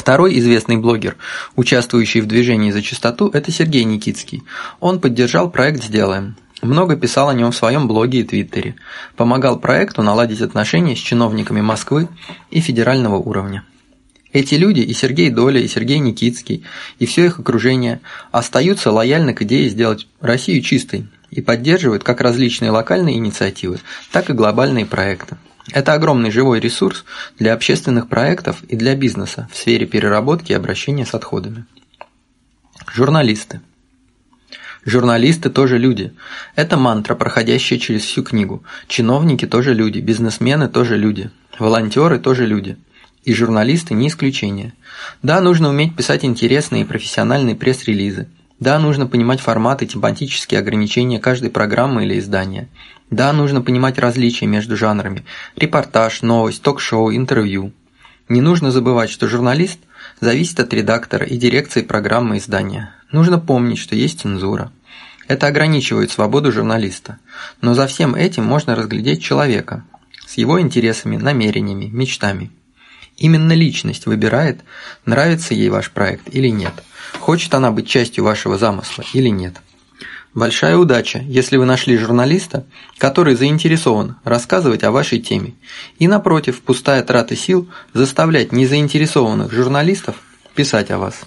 Второй известный блогер, участвующий в движении за чистоту, это Сергей Никитский. Он поддержал проект «Сделаем». Много писал о нем в своем блоге и твиттере. Помогал проекту наладить отношения с чиновниками Москвы и федерального уровня. Эти люди, и Сергей Доля, и Сергей Никитский, и все их окружение, остаются лояльны к идее сделать Россию чистой и поддерживают как различные локальные инициативы, так и глобальные проекты. Это огромный живой ресурс для общественных проектов и для бизнеса в сфере переработки и обращения с отходами. Журналисты. Журналисты тоже люди. Это мантра, проходящая через всю книгу. Чиновники тоже люди, бизнесмены тоже люди, волонтеры тоже люди. И журналисты не исключение. Да, нужно уметь писать интересные и профессиональные пресс-релизы. Да, нужно понимать форматы, тематические ограничения каждой программы или издания. Да, нужно понимать различия между жанрами – репортаж, новость, ток-шоу, интервью. Не нужно забывать, что журналист зависит от редактора и дирекции программы издания. Нужно помнить, что есть цензура. Это ограничивает свободу журналиста. Но за всем этим можно разглядеть человека с его интересами, намерениями, мечтами. Именно личность выбирает, нравится ей ваш проект или нет, хочет она быть частью вашего замысла или нет. Большая удача, если вы нашли журналиста, который заинтересован рассказывать о вашей теме, и напротив, пустая трата сил заставлять незаинтересованных журналистов писать о вас.